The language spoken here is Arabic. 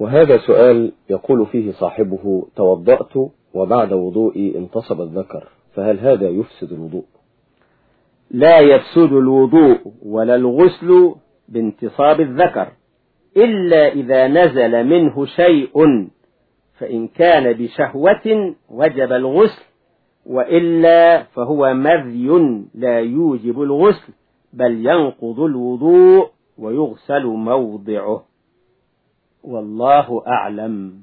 وهذا سؤال يقول فيه صاحبه توضأت وبعد وضوئي انتصب الذكر فهل هذا يفسد الوضوء؟ لا يفسد الوضوء ولا الغسل بانتصاب الذكر إلا إذا نزل منه شيء فإن كان بشهوة وجب الغسل وإلا فهو مذي لا يوجب الغسل بل ينقض الوضوء ويغسل موضعه. والله أعلم.